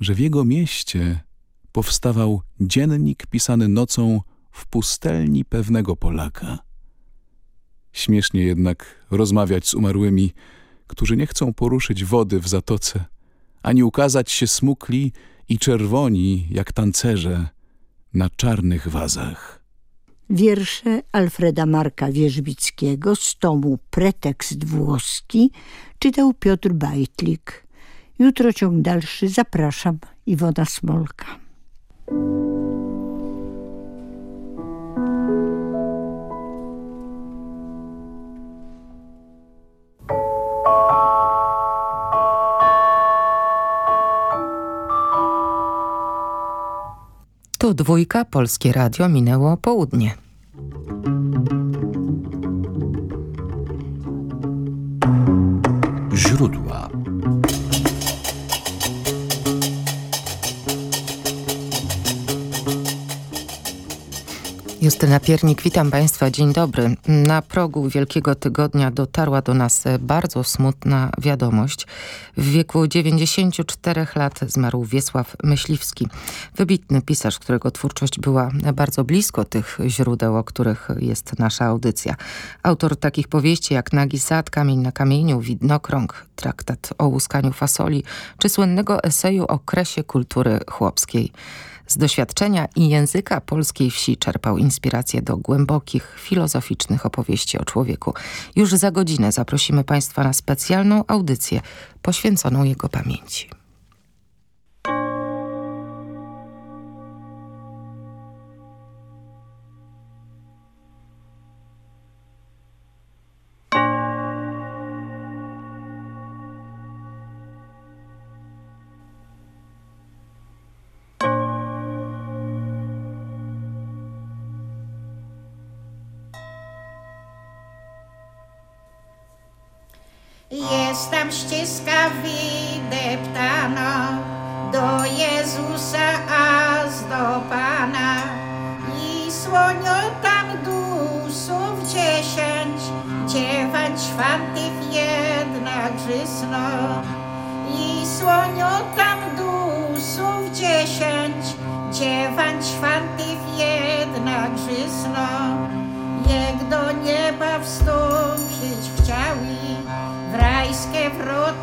że w jego mieście powstawał dziennik pisany nocą w pustelni pewnego Polaka. Śmiesznie jednak rozmawiać z umarłymi, którzy nie chcą poruszyć wody w zatoce, ani ukazać się smukli i czerwoni jak tancerze na czarnych wazach. Wiersze Alfreda Marka Wierzbickiego z tomu Pretekst włoski czytał Piotr Bajtlik. Jutro ciąg dalszy zapraszam Iwona Smolka. Tu dwójka, Polskie Radio, minęło południe. Justyna Piernik, witam Państwa, dzień dobry. Na progu Wielkiego Tygodnia dotarła do nas bardzo smutna wiadomość. W wieku 94 lat zmarł Wiesław Myśliwski, wybitny pisarz, którego twórczość była bardzo blisko tych źródeł, o których jest nasza audycja. Autor takich powieści jak Nagi Sad, Kamień na kamieniu, Widnokrąg, traktat o łuskaniu fasoli, czy słynnego eseju o kresie kultury chłopskiej. Z doświadczenia i języka polskiej wsi czerpał inspirację do głębokich, filozoficznych opowieści o człowieku. Już za godzinę zaprosimy Państwa na specjalną audycję poświęconą jego pamięci. Jest tam ścieżka wydeptana do Jezusa, aż do Pana. I słonio tam dusów dziesięć, dziewięć świętych jednak żysno. I słonio tam dusów dziesięć, dziewięć świętych jednak żysno.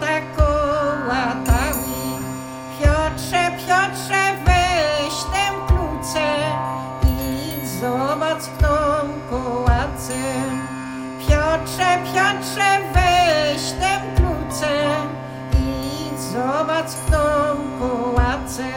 Wrota kołatały. Piotrze, Piotrze, weź tę klucę i zobacz, kto kołace. Piotrze, Piotrze, weź tę klucę i zobacz, kto kołace.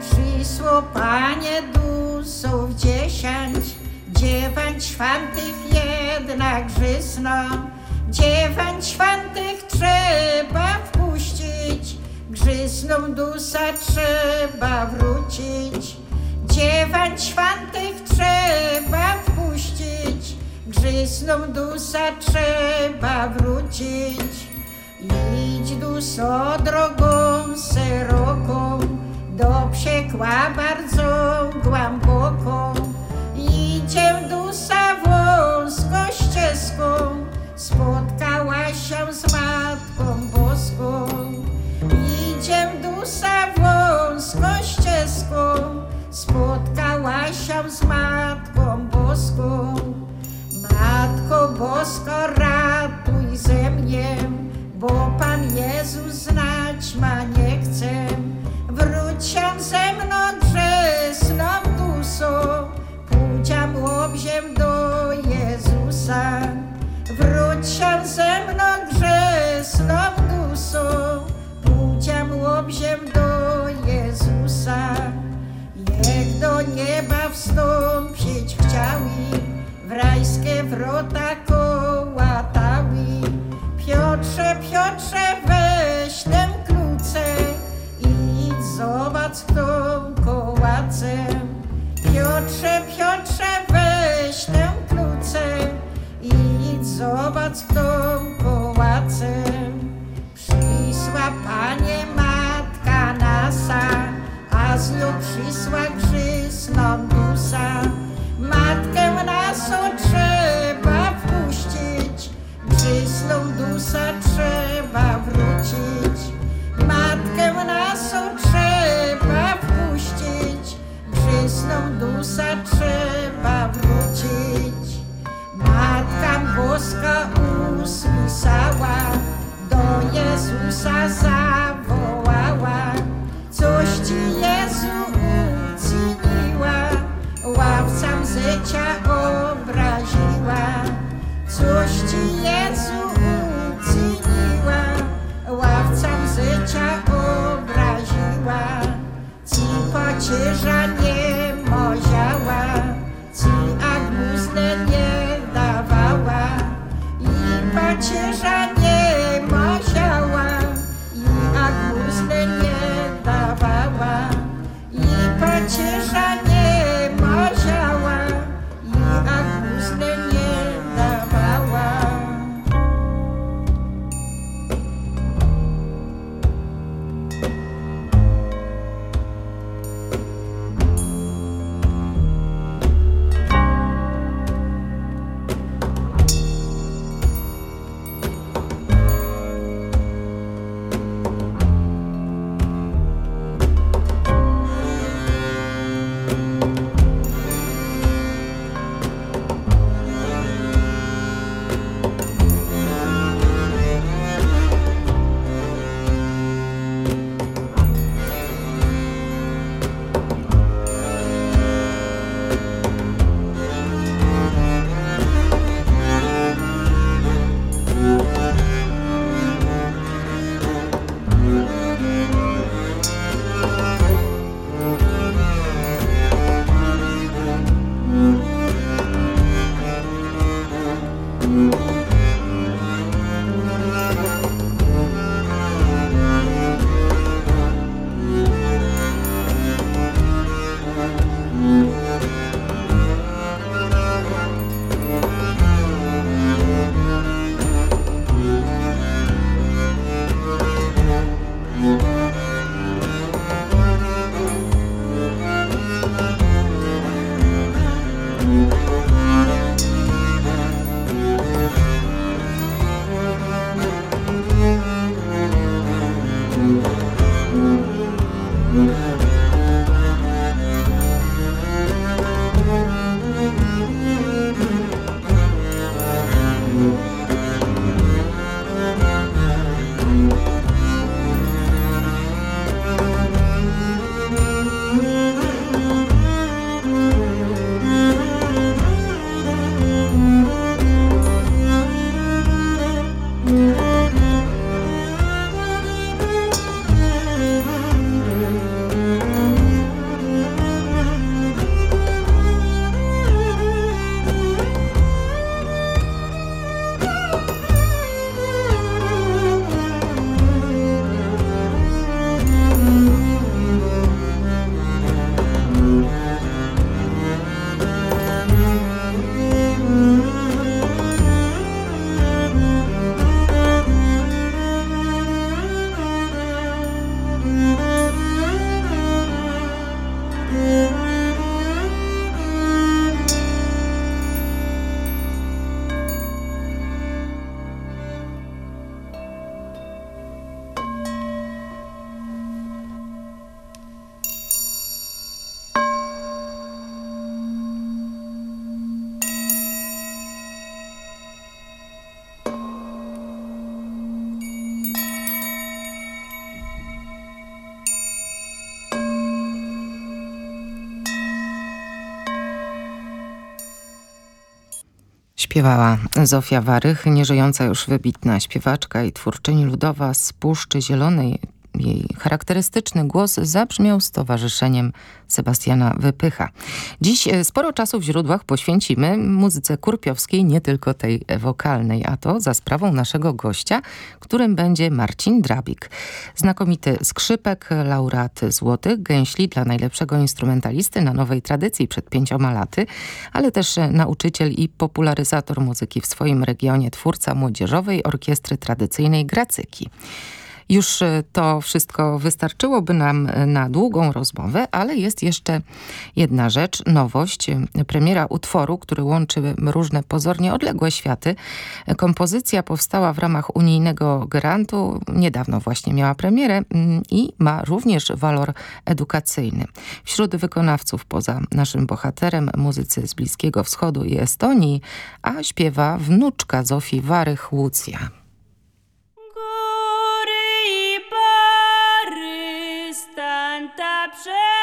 Przysło Panie dusów dziesięć, dziewięć świętych jednak żysną. Dziewięć świętych trzeba wpuścić, grzysną dusa trzeba wrócić. Dziewięć świętych trzeba wpuścić, grzysną dusa trzeba wrócić. Idź duso drogą szeroką, do piekła bardzo głęboką. Idzie dusa wąską ścieżką, spotkała się z Matką Boską. Idzie dusa wąską ścieżką, spotkała się z Matką Boską. Matko Bosko, ratuj ze mnie, bo Pan Jezus znać ma nie chce. Wróć się ze mną grzesną dusą, pójdziemy łobziem do Jezusa. Wróć się ze mną grzesną dusą, pójdziemy łobziem do Jezusa. Jak do nieba wstąpić chciały, w rajskie wrota kołatały. Piotrze, Piotrze, weź tę klucę i idź zobacz, kto kołace. Piotrze, Piotrze, Zobacz w domku łacym Przyszła panie matka nasza A z nią przyszła grzysną dusa Matkę naszą trzeba wpuścić Grzysną dusa trzeba wrócić. Matkę naszą trzeba wpuścić Grzysną dusa trzeba wrócić tam boska usłyszała, do Jezusa zawołała, coś ci Jezu uczyniła, ławcam życia obraziła, coś ci Jezu uczyniła, ławcam życia obraziła, ci pocierza nie i pacierza Mm-hmm. Śpiewała Zofia Warych, nieżyjąca już wybitna śpiewaczka i twórczyni ludowa z Puszczy Zielonej. Jej charakterystyczny głos zabrzmiał z towarzyszeniem Sebastiana Wypycha. Dziś e, sporo czasu w źródłach poświęcimy muzyce kurpiowskiej, nie tylko tej wokalnej, a to za sprawą naszego gościa, którym będzie Marcin Drabik. Znakomity skrzypek, laureat Złotych Gęśli dla najlepszego instrumentalisty na nowej tradycji przed pięcioma laty, ale też nauczyciel i popularyzator muzyki w swoim regionie, twórca młodzieżowej orkiestry tradycyjnej Gracyki. Już e, to wszystko wystarczyłoby nam e, na długą rozmowę, ale jest jeszcze jedna rzecz, nowość, premiera utworu, który łączy różne pozornie odległe światy. Kompozycja powstała w ramach unijnego grantu, niedawno właśnie miała premierę mm, i ma również walor edukacyjny. Wśród wykonawców poza naszym bohaterem muzycy z Bliskiego Wschodu i Estonii, a śpiewa wnuczka Zofii Warych Łucja. zawsze!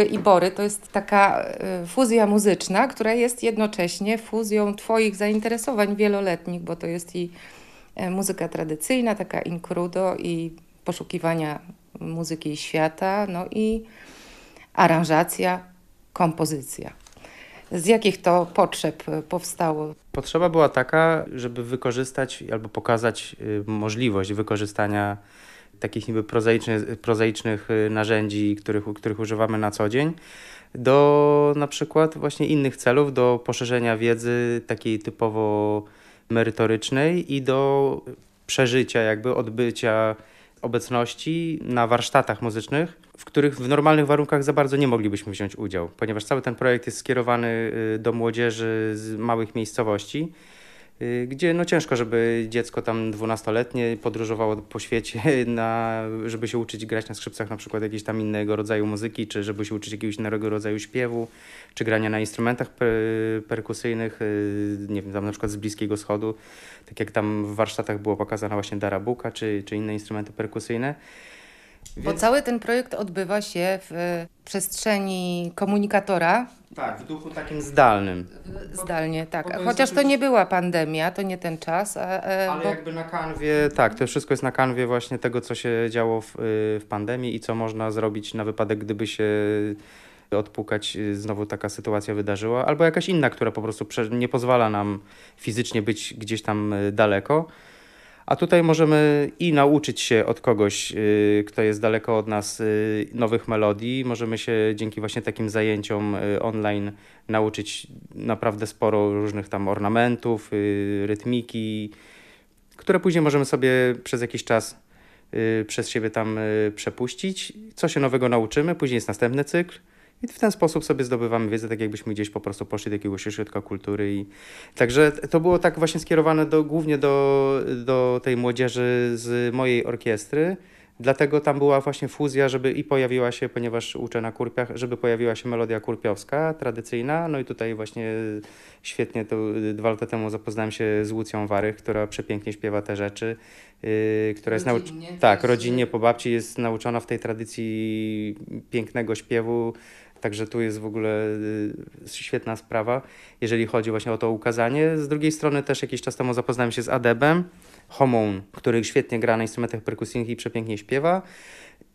I Bory to jest taka e, fuzja muzyczna, która jest jednocześnie fuzją Twoich zainteresowań wieloletnich, bo to jest i e, muzyka tradycyjna, taka in crudo i poszukiwania muzyki świata, no i aranżacja, kompozycja. Z jakich to potrzeb e, powstało? Potrzeba była taka, żeby wykorzystać albo pokazać y, możliwość wykorzystania takich niby prozaicznych, prozaicznych y, narzędzi, których, których używamy na co dzień, do na przykład właśnie innych celów, do poszerzenia wiedzy takiej typowo merytorycznej i do przeżycia, jakby odbycia obecności na warsztatach muzycznych, w których w normalnych warunkach za bardzo nie moglibyśmy wziąć udział, ponieważ cały ten projekt jest skierowany y, do młodzieży z małych miejscowości, gdzie no ciężko, żeby dziecko tam dwunastoletnie podróżowało po świecie, na, żeby się uczyć grać na skrzypcach na przykład jakiegoś tam innego rodzaju muzyki, czy żeby się uczyć jakiegoś innego rodzaju śpiewu, czy grania na instrumentach per, perkusyjnych, y, nie wiem, tam na przykład z Bliskiego Wschodu, tak jak tam w warsztatach było pokazane właśnie darabuka, czy, czy inne instrumenty perkusyjne. Bo cały ten projekt odbywa się w przestrzeni komunikatora Tak, w duchu takim zdalnym. zdalnie, tak. to Chociaż to nie była pandemia, to nie ten czas. A, e, Ale bo... jakby na kanwie, tak, to wszystko jest na kanwie właśnie tego, co się działo w, w pandemii i co można zrobić na wypadek, gdyby się odpukać, znowu taka sytuacja wydarzyła, albo jakaś inna, która po prostu nie pozwala nam fizycznie być gdzieś tam daleko. A tutaj możemy i nauczyć się od kogoś, y, kto jest daleko od nas, y, nowych melodii. Możemy się dzięki właśnie takim zajęciom y, online nauczyć naprawdę sporo różnych tam ornamentów, rytmiki, które później możemy sobie przez jakiś czas przez siebie tam przepuścić. Co się nowego nauczymy, później jest następny cykl. I w ten sposób sobie zdobywamy wiedzę, tak jakbyśmy gdzieś po prostu poszli do jakiegoś ośrodka kultury. I... Także to było tak właśnie skierowane do, głównie do, do tej młodzieży z mojej orkiestry. Dlatego tam była właśnie fuzja, żeby i pojawiła się, ponieważ uczę na kurpiach, żeby pojawiła się melodia kurpiowska, tradycyjna. No i tutaj właśnie świetnie to dwa lata temu zapoznałem się z Łucją Warych, która przepięknie śpiewa te rzeczy, yy, która jest nauczona. Rodzinnie Tak, rodzinnie po babci jest nauczona w tej tradycji pięknego śpiewu. Także tu jest w ogóle y, świetna sprawa, jeżeli chodzi właśnie o to ukazanie. Z drugiej strony też jakiś czas temu zapoznałem się z Adebem, Homoun, który świetnie gra na instrumentach perkusyjnych i przepięknie śpiewa.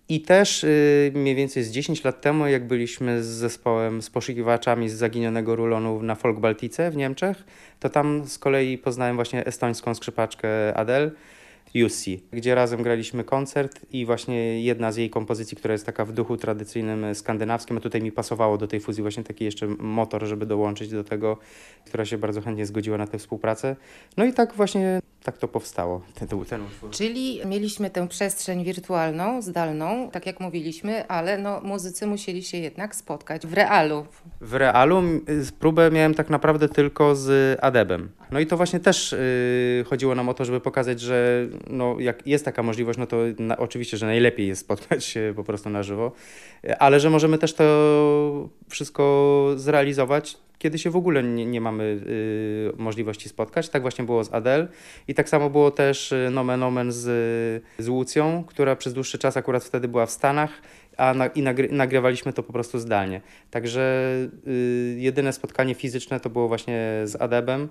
I też y, mniej więcej z 10 lat temu, jak byliśmy z zespołem, z poszukiwaczami z zaginionego rulonu na Folk Baltice w Niemczech, to tam z kolei poznałem właśnie estońską skrzypaczkę Adel, Jussi, gdzie razem graliśmy koncert i właśnie jedna z jej kompozycji, która jest taka w duchu tradycyjnym skandynawskim, a tutaj mi pasowało do tej fuzji właśnie taki jeszcze motor, żeby dołączyć do tego, która się bardzo chętnie zgodziła na tę współpracę. No i tak właśnie tak to powstało, ten, ten, ten utwór. Czyli mieliśmy tę przestrzeń wirtualną, zdalną, tak jak mówiliśmy, ale no, muzycy musieli się jednak spotkać w realu. W realu próbę miałem tak naprawdę tylko z Adebem. No i to właśnie też y, chodziło nam o to, żeby pokazać, że no, jak jest taka możliwość, no to na, oczywiście, że najlepiej jest spotkać się po prostu na żywo, ale że możemy też to wszystko zrealizować, kiedy się w ogóle nie, nie mamy y, możliwości spotkać. Tak właśnie było z Adel i tak samo było też y, nomen omen z, z Łucją, która przez dłuższy czas akurat wtedy była w Stanach, a na, i nagry, nagrywaliśmy to po prostu zdalnie. Także y, jedyne spotkanie fizyczne to było właśnie z Adebem,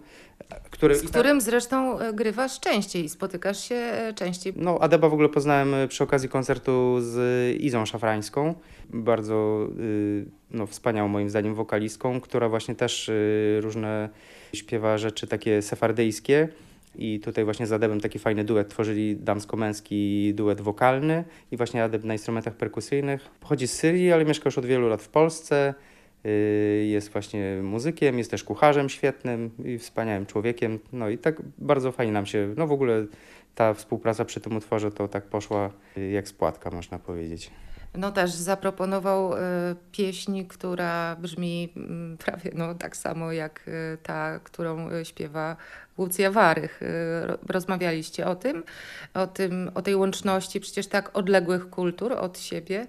który... Z którym zresztą e, grywasz częściej i spotykasz się e, częściej. No, Adeba w ogóle poznałem y, przy okazji koncertu z Izą Szafrańską, bardzo y, no, wspaniałą moim zdaniem wokalistką, która właśnie też y, różne śpiewa rzeczy takie sefardyjskie. I tutaj właśnie z Adebem taki fajny duet tworzyli damsko-męski duet wokalny i właśnie Adeb na instrumentach perkusyjnych. Pochodzi z Syrii, ale mieszka już od wielu lat w Polsce. Y, Jest właśnie muzykiem, jest też kucharzem świetnym i wspaniałym człowiekiem. No i tak bardzo fajnie nam się, no w ogóle ta współpraca przy tym utworze to tak poszła y, jak spłatka, można powiedzieć. No też zaproponował e, pieśń, która brzmi mm, prawie no, tak samo jak e, ta, którą e, śpiewa Łucja Warych. Ro- Rozmawialiście o tym, o tym, o tej łączności przecież tak odległych kultur od siebie.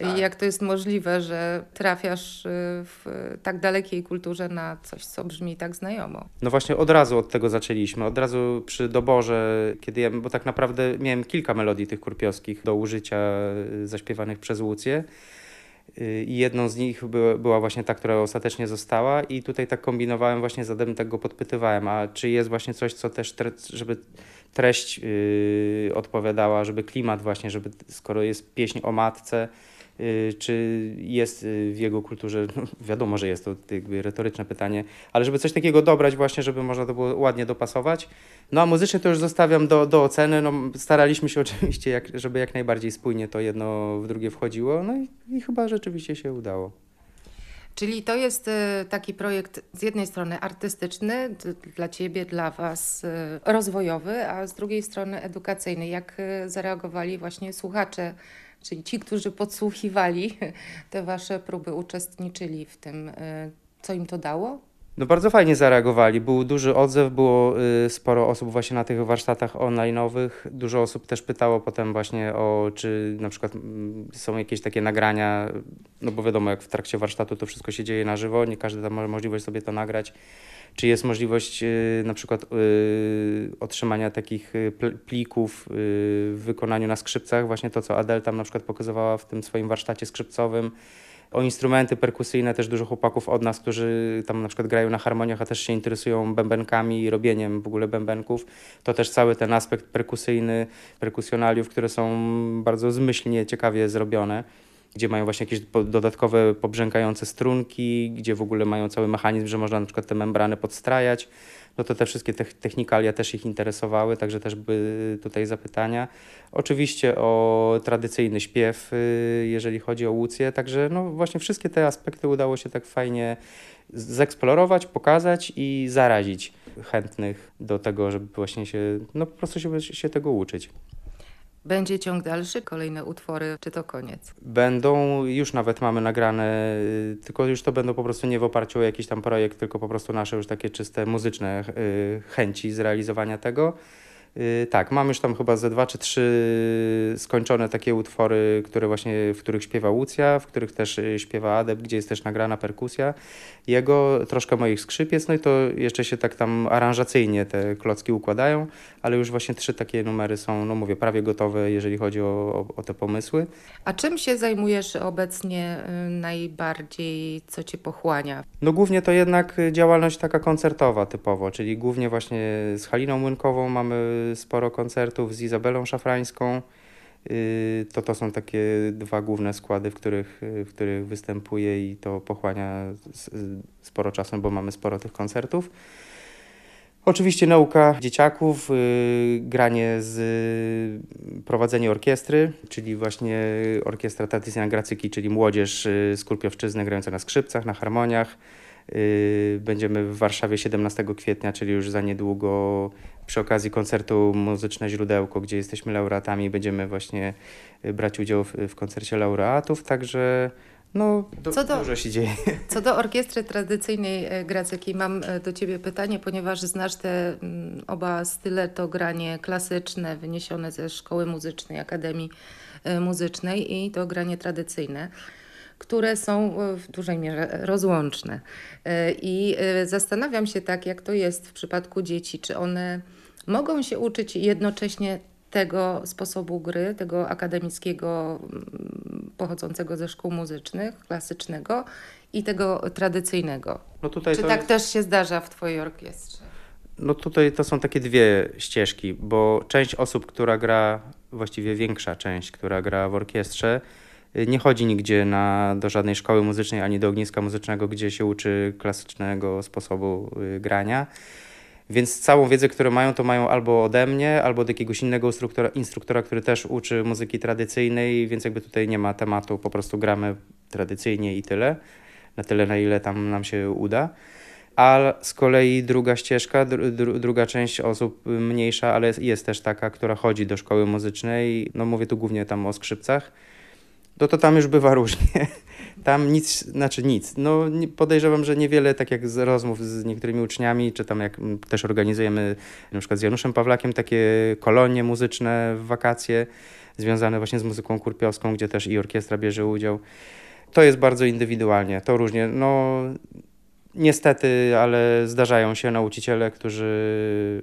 I jak to jest możliwe, że trafiasz e, w tak dalekiej kulturze na coś, co brzmi tak znajomo. No właśnie od razu od tego zaczęliśmy, od razu przy doborze, kiedy ja, bo tak naprawdę miałem kilka melodii tych kurpiowskich do użycia y, zaśpiewanych przez Łucję. Y, I jedną z nich była, właśnie ta, która ostatecznie została i tutaj tak kombinowałem właśnie z Adem, tak go podpytywałem, a czy jest właśnie coś, co też, tre, żeby treść yy, odpowiadała, żeby klimat właśnie, żeby skoro jest pieśń o matce, czy jest yy, w jego kulturze, no, wiadomo, że jest to jakby retoryczne pytanie, ale żeby coś takiego dobrać właśnie, żeby można to było ładnie dopasować. No a muzycznie to już zostawiam do, do oceny, no staraliśmy się oczywiście, jak, żeby jak najbardziej spójnie to jedno w drugie wchodziło, no i, i chyba rzeczywiście się udało. Czyli to jest e, taki projekt z jednej strony artystyczny, dla Ciebie, dla Was rozwojowy, a z drugiej strony edukacyjny. Jak zareagowali właśnie słuchacze, czyli ci, którzy podsłuchiwali te Wasze próby, uczestniczyli w tym, e, co im to dało? No bardzo fajnie zareagowali. Był duży odzew, było y, sporo osób właśnie na tych warsztatach online'owych. Dużo osób też pytało potem właśnie o, czy na przykład mm, są jakieś takie nagrania, no bo wiadomo, jak w trakcie warsztatu to wszystko się dzieje na żywo, nie każdy tam ma możliwość sobie to nagrać. Czy jest możliwość y, na przykład y, otrzymania takich y, pl- plików w wykonaniu na skrzypcach, właśnie to, co Adel tam na przykład pokazywała w tym swoim warsztacie skrzypcowym. O instrumenty perkusyjne też dużo chłopaków od nas, którzy tam na przykład grają na harmoniach, a też się interesują bębenkami i robieniem w ogóle bębenków. To też cały ten aspekt perkusyjny, perkusjonaliów, które są bardzo zmyślnie, ciekawie zrobione gdzie mają właśnie jakieś dodatkowe pobrzękające strunki, gdzie w ogóle mają cały mechanizm, że można na przykład te membrany podstrajać. No to te wszystkie te technikalia też ich interesowały, także też były tutaj zapytania. Oczywiście o tradycyjny śpiew, y, jeżeli chodzi o łucję, także no właśnie wszystkie te aspekty udało się tak fajnie zeksplorować, pokazać i zarazić chętnych do tego, żeby właśnie się, no po prostu się, się tego uczyć. Będzie ciąg dalszy, kolejne utwory, czy to koniec? Będą, już nawet mamy nagrane, y, tylko już to będą po prostu nie w oparciu o jakiś tam projekt, tylko po prostu nasze już takie czyste muzyczne y, chęci zrealizowania tego. Y, Tak, mam już tam chyba ze dwa czy trzy skończone takie utwory, które właśnie, w których śpiewa Łucja, w których też śpiewa Adep, gdzie jest też nagrana perkusja jego, troszkę moich skrzypiec, no i to jeszcze się tak tam aranżacyjnie te klocki układają, ale już właśnie trzy takie numery są, no mówię, prawie gotowe, jeżeli chodzi o, o, o te pomysły. A czym się zajmujesz obecnie y, najbardziej, co cię pochłania? No głównie to jednak działalność taka koncertowa typowo, czyli głównie właśnie z Haliną Młynkową mamy sporo koncertów, z Izabelą Szafrańską. Y, To to są takie dwa główne składy, w których, y, w których występuję i to pochłania s- sporo czasu, bo mamy sporo tych koncertów. Oczywiście nauka dzieciaków, y, granie z y, prowadzenie orkiestry, czyli właśnie orkiestra tradycyjna Gracyki, czyli młodzież y, z Kurpiowszczyzny grająca na skrzypcach, na harmoniach. Y, Będziemy w Warszawie 17 kwietnia, czyli już za niedługo przy okazji koncertu Muzyczne Źródełko, gdzie jesteśmy laureatami, będziemy właśnie y, brać udział w, w koncercie laureatów, także no do, Co do- dużo się dzieje. Co do orkiestry tradycyjnej e, Gracyki, mam e, do ciebie pytanie, ponieważ znasz te mm, oba style, to granie klasyczne wyniesione ze szkoły muzycznej, Akademii e, Muzycznej i to granie tradycyjne, które są e, w dużej mierze rozłączne. E, I e, zastanawiam się tak, jak to jest w przypadku dzieci, czy one mogą się uczyć jednocześnie tego sposobu gry, tego akademickiego, mm, pochodzącego ze szkół muzycznych, klasycznego i tego tradycyjnego. No tutaj Czy tak jest- też się zdarza w Twojej orkiestrze? No tutaj to są takie dwie ścieżki, bo część osób, która gra, właściwie większa część, która gra w orkiestrze, nie chodzi nigdzie na, do żadnej szkoły muzycznej ani do ogniska muzycznego, gdzie się uczy klasycznego sposobu y, grania. Więc całą wiedzę, którą mają, to mają albo ode mnie, albo od jakiegoś innego instruktora, instruktora, który też uczy muzyki tradycyjnej, więc jakby tutaj nie ma tematu, po prostu gramy tradycyjnie i tyle. Na tyle, na ile tam nam się uda. A z kolei druga ścieżka, dru, dru, druga część osób mniejsza, ale jest też taka, która chodzi do szkoły muzycznej, no mówię tu głównie tam o skrzypcach, no to tam już bywa różnie. Tam nic, znaczy nic. No podejrzewam, że niewiele, tak jak z rozmów z niektórymi uczniami, czy tam jak też organizujemy na przykład z Januszem Pawlakiem takie kolonie muzyczne w wakacje, związane właśnie z muzyką kurpiowską, gdzie też i orkiestra bierze udział. To jest bardzo indywidualnie, to różnie. No, Niestety, ale zdarzają się nauczyciele, którzy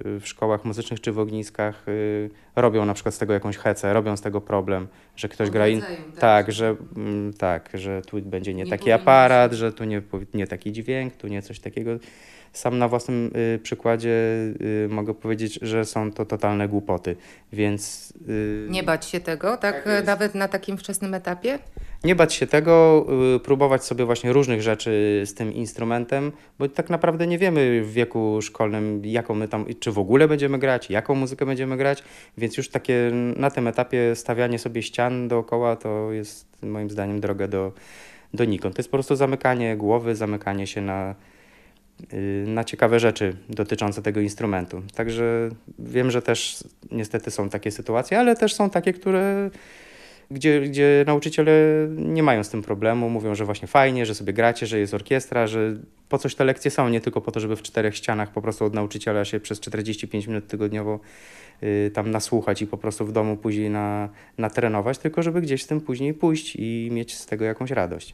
w szkołach muzycznych czy w ogniskach y, robią na przykład z tego jakąś hecę, robią z tego problem, że ktoś gra in... Tak, tak, że- mm, tak, że tu będzie nie, Nie taki aparat, się. że tu nie, nie taki dźwięk, tu nie coś takiego. Sam na własnym y, przykładzie y, mogę powiedzieć, że są to totalne głupoty, więc y, Nie bać się tego, tak, Tak nawet na takim wczesnym etapie? nie bać się tego, próbować sobie właśnie różnych rzeczy z tym instrumentem, bo tak naprawdę nie wiemy w wieku szkolnym, jaką my tam, czy w ogóle będziemy grać, jaką muzykę będziemy grać, więc już takie na tym etapie stawianie sobie ścian dookoła to jest moim zdaniem droga do, donikąd. To jest po prostu zamykanie głowy, zamykanie się na, na ciekawe rzeczy dotyczące tego instrumentu. Także wiem, że też niestety są takie sytuacje, ale też są takie, które gdzie, gdzie nauczyciele nie mają z tym problemu, mówią, że właśnie fajnie, że sobie gracie, że jest orkiestra, że po coś te lekcje są, nie tylko po to, żeby w czterech ścianach po prostu od nauczyciela się przez 45 minut tygodniowo y, tam nasłuchać i po prostu w domu później na, natrenować, tylko żeby gdzieś z tym później pójść i mieć z tego jakąś radość.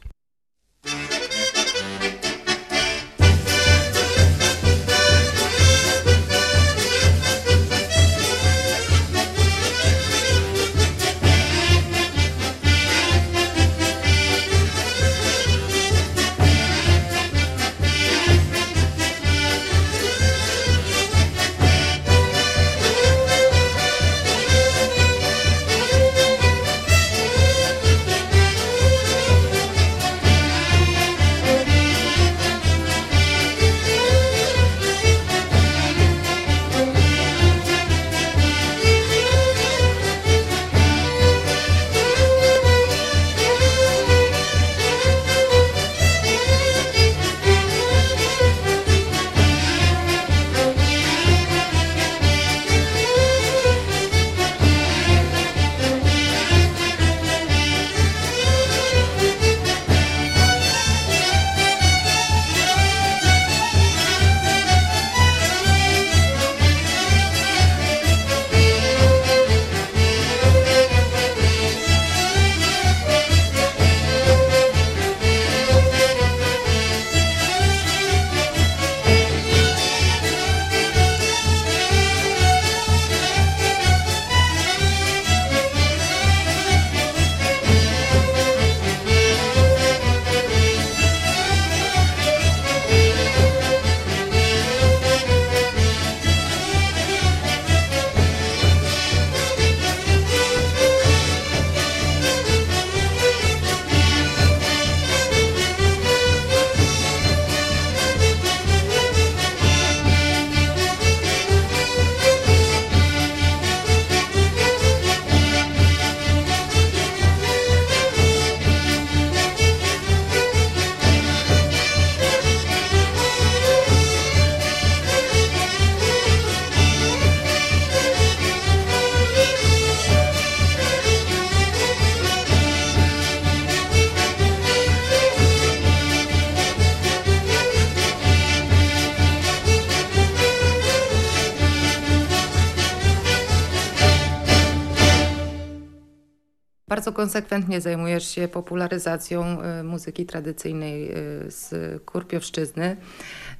Konsekwentnie zajmujesz się popularyzacją y, muzyki tradycyjnej y, z Kurpiowszczyzny.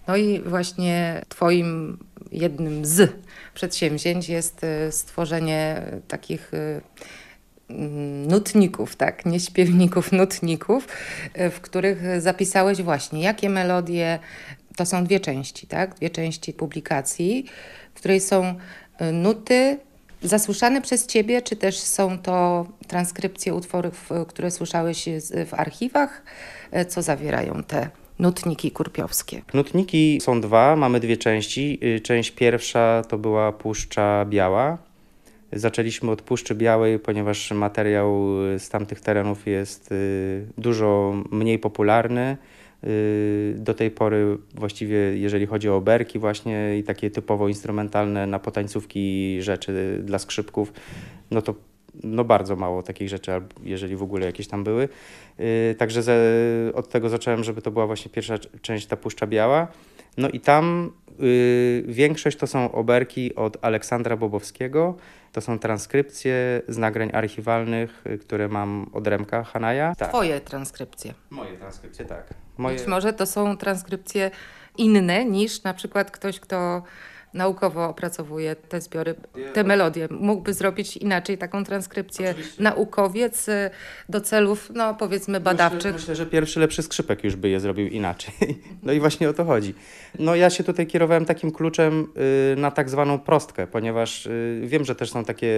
No i właśnie twoim jednym z przedsięwzięć jest y, stworzenie takich mm, nutników, tak, nie śpiewników, nutników, w których zapisałeś właśnie, jakie melodie, to są dwie części, tak, dwie części publikacji, w której są nuty zasłyszane przez ciebie, czy też są to transkrypcje utworów, y, które słyszałeś w archiwach? Y, Co zawierają te nutniki kurpiowskie? Nutniki są dwa, mamy dwie części. Y, Część pierwsza to była Puszcza Biała. Zaczęliśmy od Puszczy Białej, ponieważ materiał y, z tamtych terenów jest y, dużo mniej popularny. Y, Do tej pory właściwie, jeżeli chodzi o oberki właśnie i takie typowo instrumentalne na potańcówki rzeczy dla skrzypków, no to no bardzo mało takich rzeczy, jeżeli w ogóle jakieś tam były. Yy, Także ze, od tego zacząłem, żeby to była właśnie pierwsza część, ta Puszcza Biała. No i tam yy, większość to są oberki od Aleksandra Bobowskiego. To są transkrypcje z nagrań archiwalnych, y, które mam od Remka Hanaja. Tak. Twoje transkrypcje. Moje transkrypcje, tak. Moje... Być może to są transkrypcje inne niż na przykład ktoś, kto naukowo opracowuje te zbiory, te melodie. Mógłby zrobić inaczej taką transkrypcję naukowiec y, do celów, no powiedzmy, badawczych. Myślę, myślę, że pierwszy lepszy skrzypek już by je zrobił inaczej. No i właśnie o to chodzi. No ja się tutaj kierowałem takim kluczem y, na tak zwaną prostkę, ponieważ y, wiem, że też są takie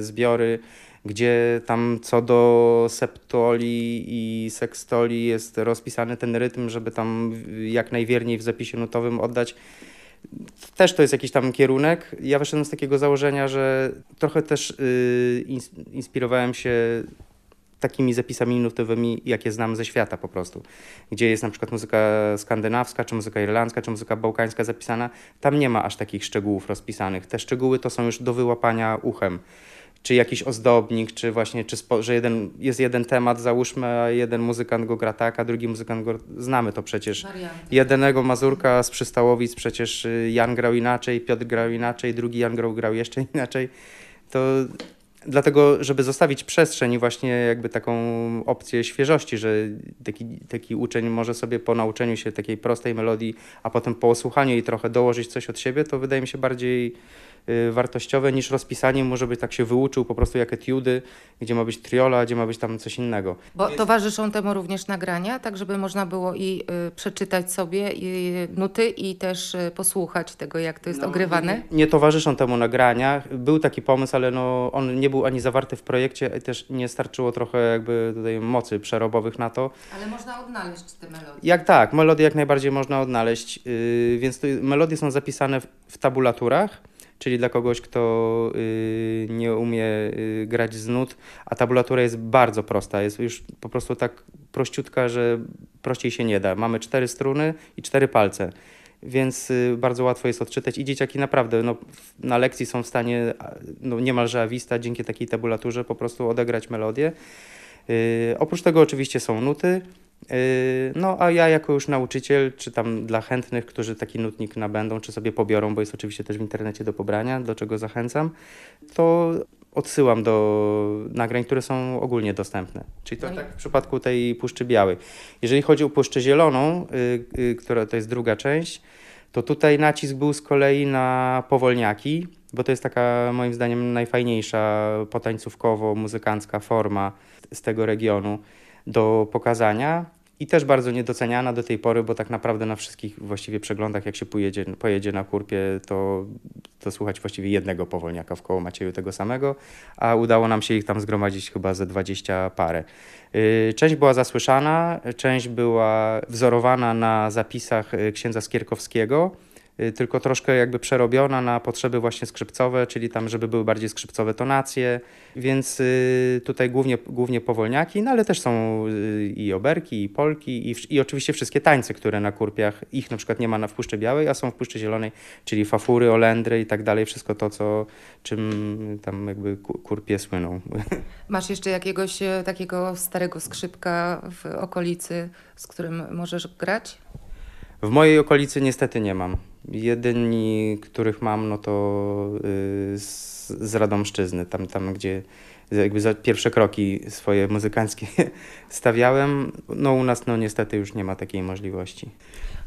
zbiory, gdzie tam co do septoli i sekstoli jest rozpisany ten rytm, żeby tam jak najwierniej w zapisie nutowym oddać też to jest jakiś tam kierunek. Ja wyszedłem z takiego założenia, że trochę też y, ins inspirowałem się takimi zapisami nutowymi, jakie znam ze świata po prostu. Gdzie jest na przykład muzyka skandynawska, czy muzyka irlandzka, czy muzyka bałkańska zapisana. Tam nie ma aż takich szczegółów rozpisanych. Te szczegóły to są już do wyłapania uchem. Czy jakiś ozdobnik, czy właśnie, czy spo, że jeden, jest jeden temat, załóżmy, a jeden muzykant go gra tak, a drugi muzykant go... Znamy to przecież. Jedynego Mazurka z Przystałowic przecież y, Jan grał inaczej, Piotr grał inaczej, drugi Jan grał, grał jeszcze inaczej. To dlatego, żeby zostawić przestrzeń i właśnie jakby taką opcję świeżości, że taki, taki uczeń może sobie po nauczeniu się takiej prostej melodii, a potem po osłuchaniu jej trochę dołożyć coś od siebie, to wydaje mi się bardziej wartościowe niż rozpisanie mu, żeby tak się wyuczył po prostu jak etiudy, gdzie ma być triola, gdzie ma być tam coś innego. Bo towarzyszą temu również nagrania, tak żeby można było i y, przeczytać sobie i nuty i też y, posłuchać tego, jak to jest ogrywane. Nie towarzyszą temu nagrania. Był taki pomysł, ale no, on nie był ani zawarty w projekcie, też nie starczyło trochę jakby tutaj mocy przerobowych na to. Ale można odnaleźć te melodie. Jak tak, melodie jak najbardziej można odnaleźć, yy, więc melodie są zapisane w, w tabulaturach, czyli dla kogoś, kto yy, nie umie yy, grać z nut, a tabulatura jest bardzo prosta, jest już po prostu tak prościutka, że prościej się nie da. Mamy cztery struny i cztery palce. Więc y, bardzo łatwo jest odczytać i dzieciaki naprawdę no, na lekcji są w stanie no, niemalże awista dzięki takiej tabulaturze po prostu odegrać melodię. Yy, oprócz tego oczywiście są nuty. Yy, no a ja jako już nauczyciel, czy tam dla chętnych, którzy taki nutnik nabędą, czy sobie pobiorą, bo jest oczywiście też w internecie do pobrania, do czego zachęcam, to odsyłam do nagrań, które są ogólnie dostępne. Czyli to No i- tak w przypadku tej Puszczy Białej. Jeżeli chodzi o Puszczę Zieloną, yy, yy, która to jest druga część, to tutaj nacisk był z kolei na powolniaki, bo to jest taka moim zdaniem najfajniejsza potańcówkowo-muzykancka forma z tego regionu do pokazania i też bardzo niedoceniana do tej pory, bo tak naprawdę na wszystkich właściwie przeglądach, jak się pojedzie, pojedzie na kurpie, to, to słuchać właściwie jednego powolniaka w koło Macieju tego samego, a udało nam się ich tam zgromadzić chyba ze 20 parę. Yy, Część była zasłyszana, część była wzorowana na zapisach y, księdza Skierkowskiego, y, tylko troszkę jakby przerobiona na potrzeby właśnie skrzypcowe, czyli tam, żeby były bardziej skrzypcowe tonacje, więc y, tutaj głównie, głównie powolniaki, no ale też są y, i oberki, i polki, i, i oczywiście wszystkie tańce, które na kurpiach, ich na przykład nie ma na w Puszczy Białej, a są w Puszczy Zielonej, czyli fafury, olendry i tak dalej, wszystko to, co, czym tam jakby ku- kurpie słyną. Masz jeszcze jakiegoś e, takiego starego skrzypka w okolicy, z którym możesz grać? W mojej okolicy niestety nie mam. Jedyni, których mam, no to y, z, z Radomszczyzny, tam, tam gdzie jakby za pierwsze kroki swoje muzykanckie stawiałem. No u nas no niestety już nie ma takiej możliwości.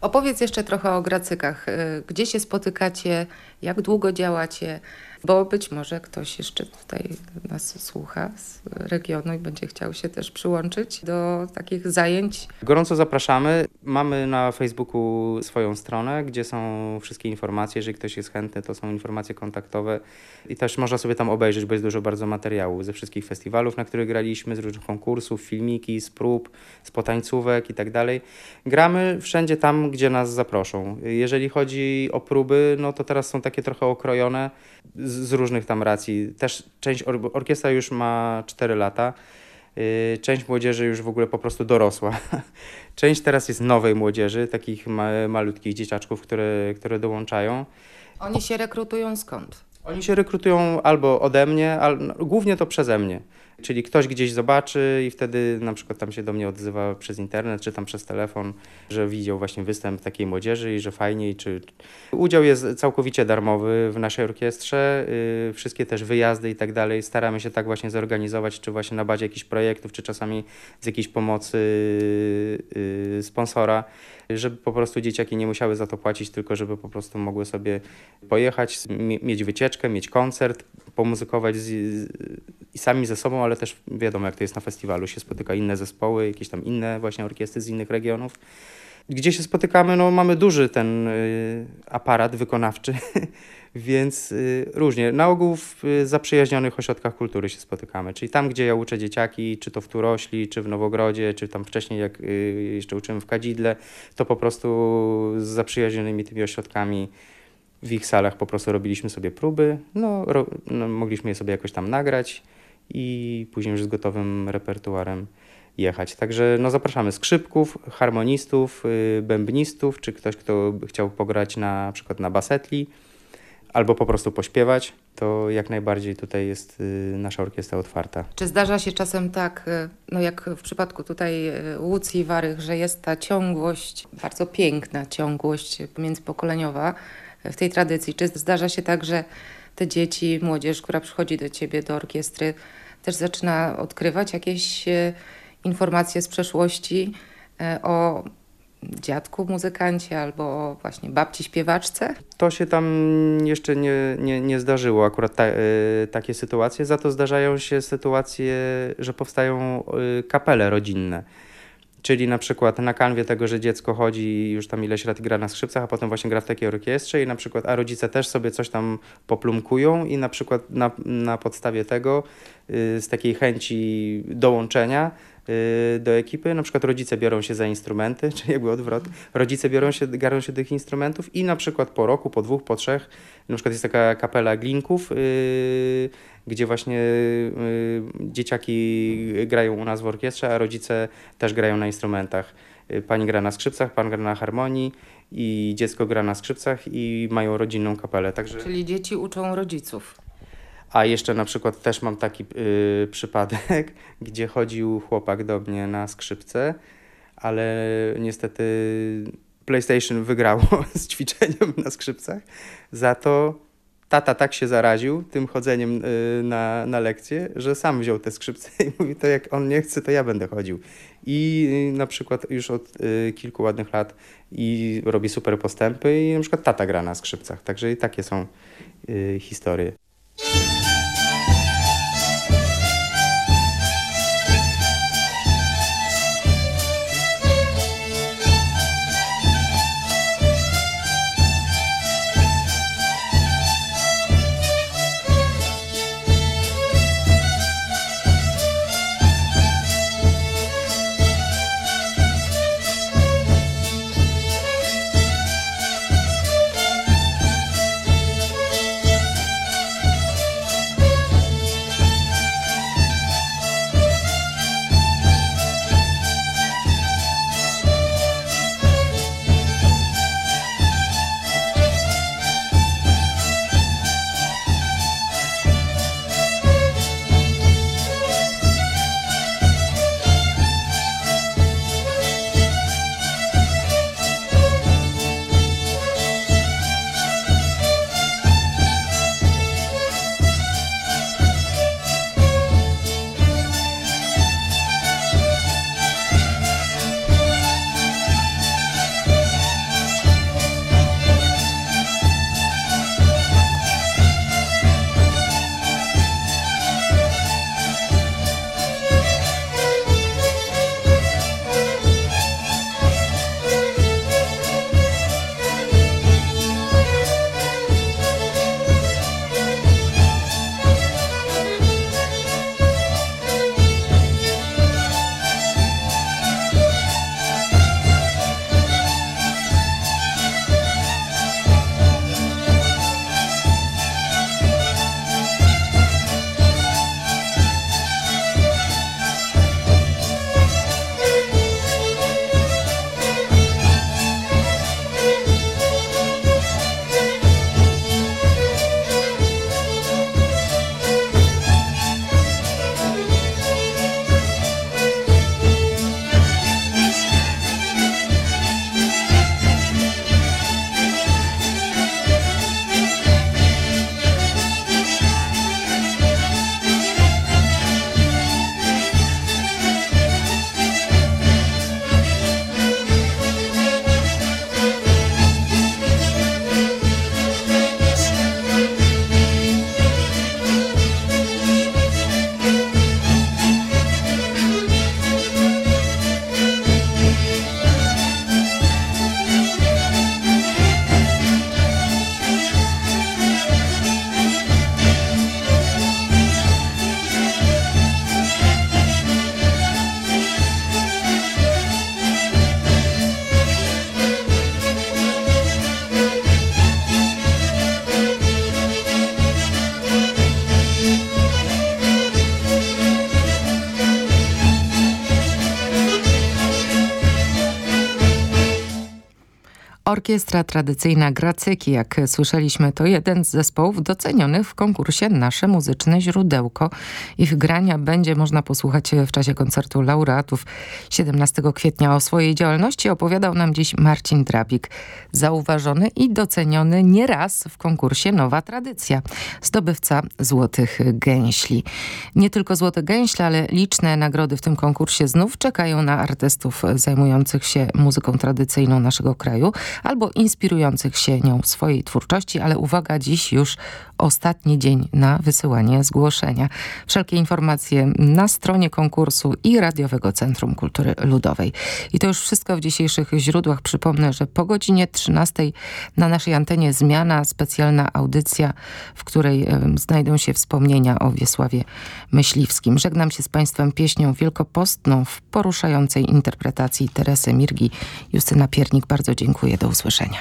Opowiedz jeszcze trochę o gracykach. E, Gdzie się spotykacie? Jak długo działacie? Bo być może ktoś jeszcze tutaj nas słucha z regionu i będzie chciał się też przyłączyć do takich zajęć. Gorąco zapraszamy. Mamy na Facebooku swoją stronę, gdzie są wszystkie informacje. Jeżeli ktoś jest chętny, to są informacje kontaktowe i też można sobie tam obejrzeć, bo jest dużo bardzo materiału ze wszystkich festiwalów, na których graliśmy, z różnych konkursów, filmiki, z prób, z potańcówek i tak dalej. Gramy wszędzie tam, gdzie nas zaproszą. Jeżeli chodzi o próby, no to teraz są takie trochę okrojone z, różnych tam racji. Też część or orkiestra już ma 4 lata. Yy, Część młodzieży już w ogóle po prostu dorosła. Część teraz jest nowej młodzieży, takich ma malutkich dzieciaczków, które, które dołączają. Oni się rekrutują skąd? Oni się rekrutują albo ode mnie, al, no, głównie to przeze mnie. Czyli ktoś gdzieś zobaczy i wtedy na przykład tam się do mnie odzywa przez internet czy tam przez telefon, że widział właśnie występ takiej młodzieży i że fajnie. I czy... Udział jest całkowicie darmowy w naszej orkiestrze. Yy, wszystkie też wyjazdy i tak dalej. Staramy się tak właśnie zorganizować, czy właśnie na bazie jakichś projektów, czy czasami z jakiejś pomocy yy, sponsora, żeby po prostu dzieciaki nie musiały za to płacić, tylko żeby po prostu mogły sobie pojechać, mie- mieć wycieczkę, mieć koncert, pomuzykować z, i sami ze sobą, ale też wiadomo, jak to jest na festiwalu, się spotyka inne zespoły, jakieś tam inne właśnie orkiestry z innych regionów. Gdzie się spotykamy, no mamy duży ten y, aparat wykonawczy, więc y, różnie. Na ogół w y, zaprzyjaźnionych ośrodkach kultury się spotykamy, czyli tam, gdzie ja uczę dzieciaki, czy to w Turośli, czy w Nowogrodzie, czy tam wcześniej, jak jeszcze uczyłem w Kadzidle, to po prostu z zaprzyjaźnionymi tymi ośrodkami w ich salach po prostu robiliśmy sobie próby, no, ro, no mogliśmy je sobie jakoś tam nagrać i później już z gotowym repertuarem jechać. Także no, zapraszamy skrzypków, harmonistów, y, bębnistów, czy ktoś, kto by chciał pograć na przykład na basetli, albo po prostu pośpiewać. to jak najbardziej tutaj jest y, nasza orkiestra otwarta. Czy zdarza się czasem tak, y, no jak w przypadku tutaj Łucji Warych, że jest ta ciągłość, bardzo piękna ciągłość międzypokoleniowa w tej tradycji? Czy zdarza się tak, że te dzieci, młodzież, która przychodzi do ciebie, do orkiestry, też zaczyna odkrywać jakieś informacje z przeszłości y, o dziadku muzykancie albo właśnie babci śpiewaczce? To się tam jeszcze nie, nie, nie zdarzyło, akurat ta, y, takie sytuacje. Za to zdarzają się sytuacje, że powstają y, kapele rodzinne. Czyli na przykład na kanwie tego, że dziecko chodzi już tam ileś lat gra na skrzypcach, a potem właśnie gra w takiej orkiestrze i na przykład, a rodzice też sobie coś tam poplumkują i na przykład na, na podstawie tego, y, z takiej chęci dołączenia do ekipy, na przykład rodzice biorą się za instrumenty, czy jakby odwrot, rodzice biorą się, biorą się tych instrumentów i na przykład po roku, po dwóch, po trzech, na przykład jest taka kapela Glinków, y, gdzie właśnie y, dzieciaki grają u nas w orkiestrze, a rodzice też grają na instrumentach. Y, Pani gra na skrzypcach, pan gra na harmonii i dziecko gra na skrzypcach i mają rodzinną kapelę. Także... Czyli dzieci uczą rodziców. A jeszcze na przykład też mam taki y, przypadek, gdzie chodził chłopak do mnie na skrzypce, ale niestety PlayStation wygrało z ćwiczeniem na skrzypcach. Za to tata tak się zaraził tym chodzeniem y, na, na lekcje, że sam wziął te skrzypce i mówi, to jak on nie chce, to ja będę chodził. I y, na przykład już od y, kilku ładnych lat i robi super postępy i na przykład tata gra na skrzypcach. Także i takie są y, historie. Orkiestra tradycyjna Gracyki, jak słyszeliśmy, to jeden z zespołów docenionych w konkursie Nasze Muzyczne Źródełko. Ich grania będzie można posłuchać w czasie koncertu laureatów 17 kwietnia. O swojej działalności opowiadał nam dziś Marcin Drabik, zauważony i doceniony nieraz w konkursie Nowa Tradycja, zdobywca Złotych Gęśli. Nie tylko Złote Gęśle, ale liczne nagrody w tym konkursie znów czekają na artystów zajmujących się muzyką tradycyjną naszego kraju albo inspirujących się nią w swojej twórczości, ale uwaga, dziś już ostatni dzień na wysyłanie zgłoszenia. Wszelkie informacje na stronie konkursu i Radiowego Centrum Kultury Ludowej. I to już wszystko w dzisiejszych źródłach. Przypomnę, że po godzinie 13 na naszej antenie zmiana, specjalna audycja, w której znajdą się wspomnienia o Wiesławie Myśliwskim. Żegnam się z Państwem pieśnią wielkopostną w poruszającej interpretacji Teresy Mirgi. Justyna Piernik, bardzo dziękuję. Do usłyszenia.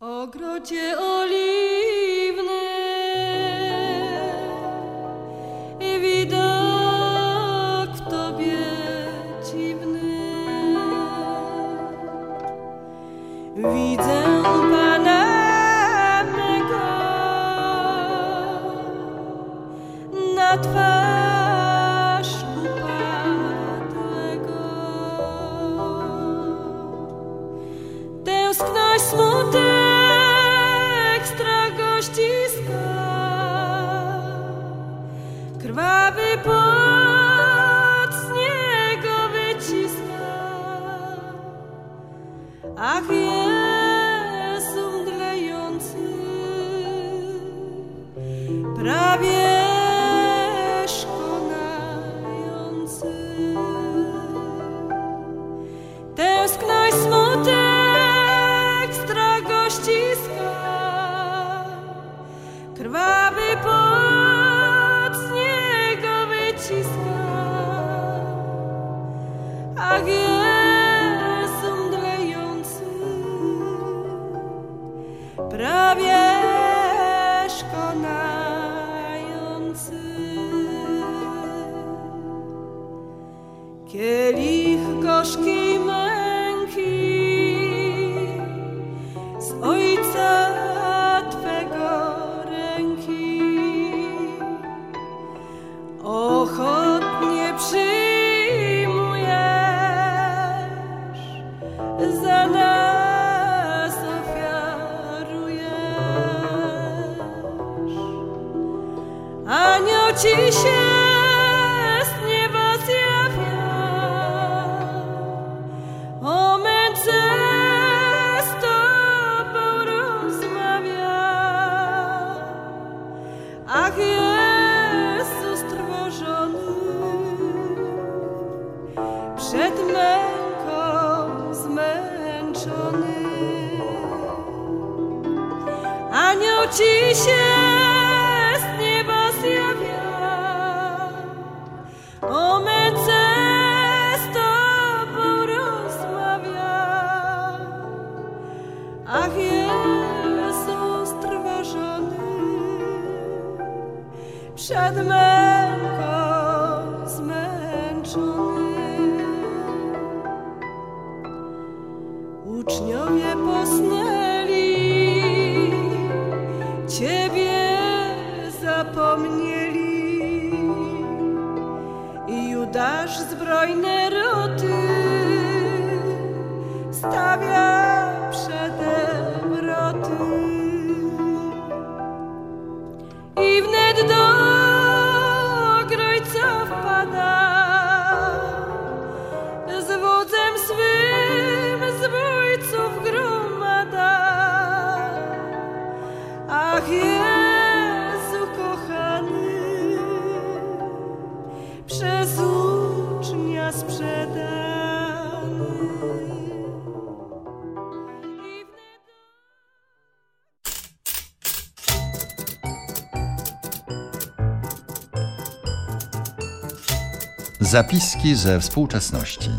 Ogrodzie oliwny Zapiski ze współczesności.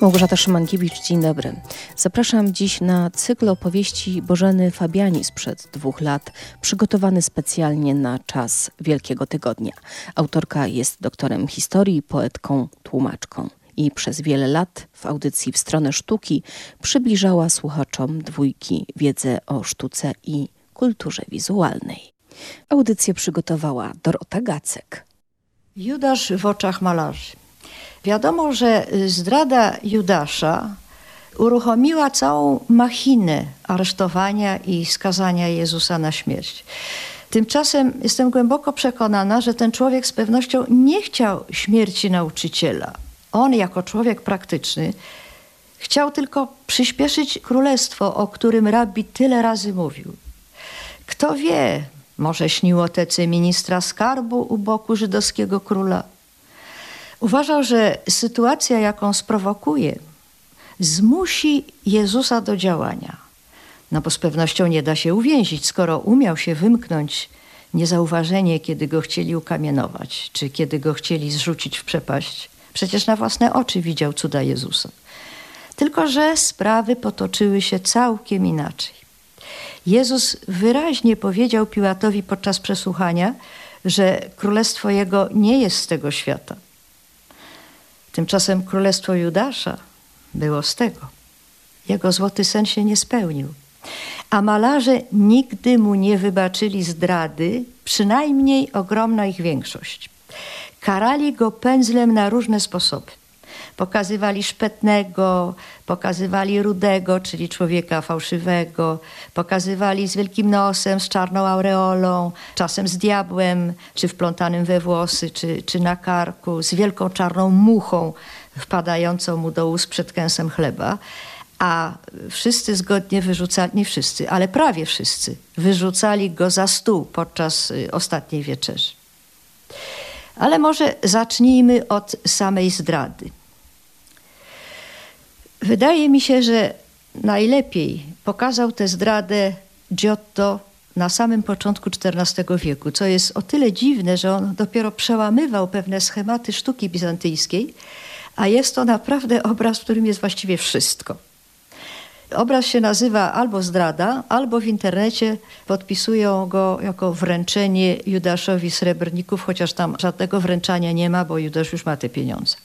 Małgorzata Szymankiewicz, dzień dobry. Zapraszam dziś na cykl opowieści Bożeny Fabiani sprzed dwóch lat, przygotowany specjalnie na czas Wielkiego Tygodnia. Autorka jest doktorem historii, poetką, tłumaczką. i przez wiele lat w audycji w stronę sztuki przybliżała słuchaczom dwójki wiedzę o sztuce i kulturze wizualnej. Audycję przygotowała Dorota Gacek. Judasz w oczach malarzy. Wiadomo, że zdrada Judasza uruchomiła całą machinę aresztowania i skazania Jezusa na śmierć. Tymczasem jestem głęboko przekonana, że ten człowiek z pewnością nie chciał śmierci nauczyciela. On, jako człowiek praktyczny, chciał tylko przyspieszyć królestwo, o którym rabbi tyle razy mówił. Kto wie, może śniło tecy ministra skarbu u boku żydowskiego króla. Uważał, że sytuacja, jaką sprowokuje, zmusi Jezusa do działania. No bo z pewnością nie da się uwięzić, skoro umiał się wymknąć niezauważenie, kiedy go chcieli ukamienować, czy kiedy go chcieli zrzucić w przepaść. Przecież na własne oczy widział cuda Jezusa. Tylko, że sprawy potoczyły się całkiem inaczej. Jezus wyraźnie powiedział Piłatowi podczas przesłuchania, że królestwo jego nie jest z tego świata. Tymczasem królestwo Judasza było z tego. Jego złoty sen się nie spełnił. A malarze nigdy mu nie wybaczyli zdrady, przynajmniej ogromna ich większość. Karali go pędzlem na różne sposoby. Pokazywali szpetnego, pokazywali rudego, czyli człowieka fałszywego, pokazywali z wielkim nosem, z czarną aureolą, czasem z diabłem, czy wplątanym we włosy, czy, czy na karku, z wielką czarną muchą wpadającą mu do ust przed kęsem chleba. A wszyscy zgodnie wyrzucali, nie wszyscy, ale prawie wszyscy, wyrzucali go za stół podczas y, ostatniej wieczerzy. Ale może zacznijmy od samej zdrady. Wydaje mi się, że najlepiej pokazał tę zdradę Giotto na samym początku XIV wieku, co jest o tyle dziwne, że on dopiero przełamywał pewne schematy sztuki bizantyjskiej, a jest to naprawdę obraz, w którym jest właściwie wszystko. Obraz się nazywa albo Zdrada, albo w internecie podpisują go jako wręczenie Judaszowi srebrników, chociaż tam żadnego wręczania nie ma, bo Judasz już ma te pieniądze.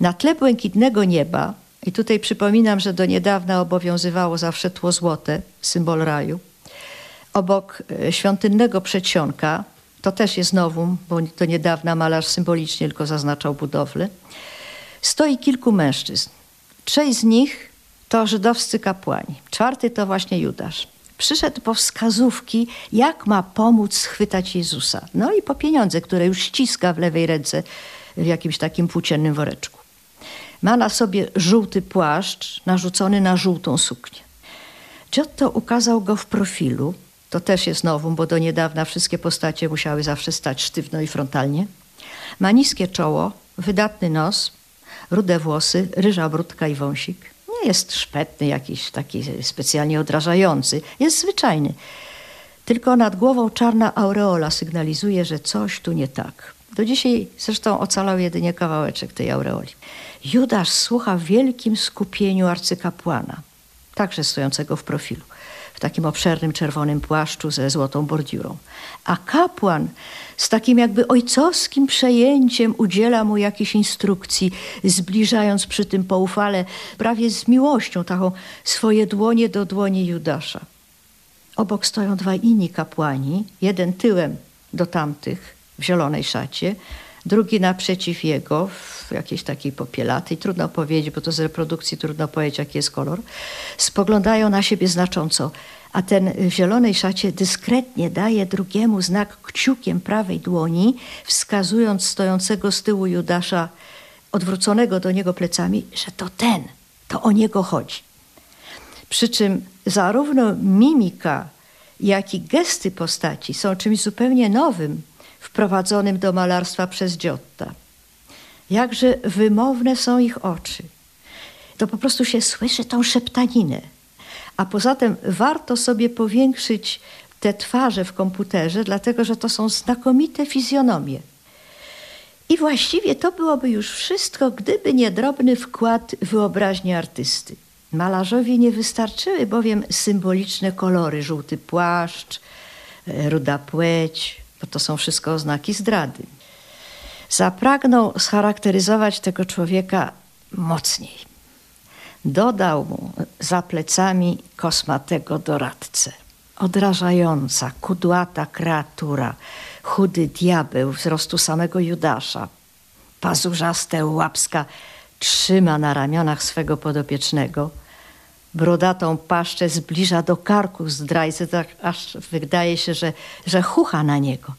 Na tle błękitnego nieba, i tutaj przypominam, że do niedawna obowiązywało zawsze tło złote, symbol raju, obok e, świątynnego przedsionka, to też jest nowum, bo do niedawna malarz symbolicznie tylko zaznaczał budowlę, stoi kilku mężczyzn. Trzej z nich to żydowscy kapłani. Czwarty to właśnie Judasz. Przyszedł po wskazówki, jak ma pomóc schwytać Jezusa. No i po pieniądze, które już ściska w lewej ręce w jakimś takim płóciennym woreczku. Ma na sobie żółty płaszcz narzucony na żółtą suknię. Giotto ukazał go w profilu. To też jest nowum, bo do niedawna wszystkie postacie musiały zawsze stać sztywno i frontalnie. Ma niskie czoło, wydatny nos, rude włosy, ryża brudka i wąsik. Nie jest szpetny jakiś taki specjalnie odrażający. Jest zwyczajny. Tylko nad głową czarna aureola sygnalizuje, że coś tu nie tak. Do dzisiaj zresztą ocalał jedynie kawałeczek tej aureoli. Judasz słucha w wielkim skupieniu arcykapłana, także stojącego w profilu, w takim obszernym czerwonym płaszczu ze złotą bordiurą. A kapłan z takim jakby ojcowskim przejęciem udziela mu jakichś instrukcji, zbliżając przy tym poufale, prawie z miłością, taką swoje dłonie do dłoni Judasza. Obok stoją dwaj inni kapłani, jeden tyłem do tamtych w zielonej szacie, drugi naprzeciw jego w jakiejś takiej popielatej, trudno powiedzieć, bo to z reprodukcji trudno powiedzieć, jaki jest kolor, spoglądają na siebie znacząco, a ten w zielonej szacie dyskretnie daje drugiemu znak kciukiem prawej dłoni, wskazując stojącego z tyłu Judasza, odwróconego do niego plecami, że to ten, to o niego chodzi. Przy czym zarówno mimika, jak i gesty postaci są czymś zupełnie nowym, wprowadzonym do malarstwa przez Giotta. Jakże wymowne są ich oczy. To po prostu się słyszy tą szeptaninę. A poza tym warto sobie powiększyć te twarze w komputerze, dlatego że to są znakomite fizjonomie. I właściwie to byłoby już wszystko, gdyby nie drobny wkład wyobraźni artysty. Malarzowi nie wystarczyły bowiem symboliczne kolory, żółty płaszcz, e, ruda płeć, bo to są wszystko oznaki zdrady. Zapragnął scharakteryzować tego człowieka mocniej. Dodał mu za plecami kosmatego doradcę. Odrażająca, kudłata kreatura, chudy diabeł wzrostu samego Judasza. Pazurzaste łapska trzyma na ramionach swego podopiecznego. Brodatą paszczę zbliża do karku zdrajcy, tak aż wydaje się, że, że chucha na niego.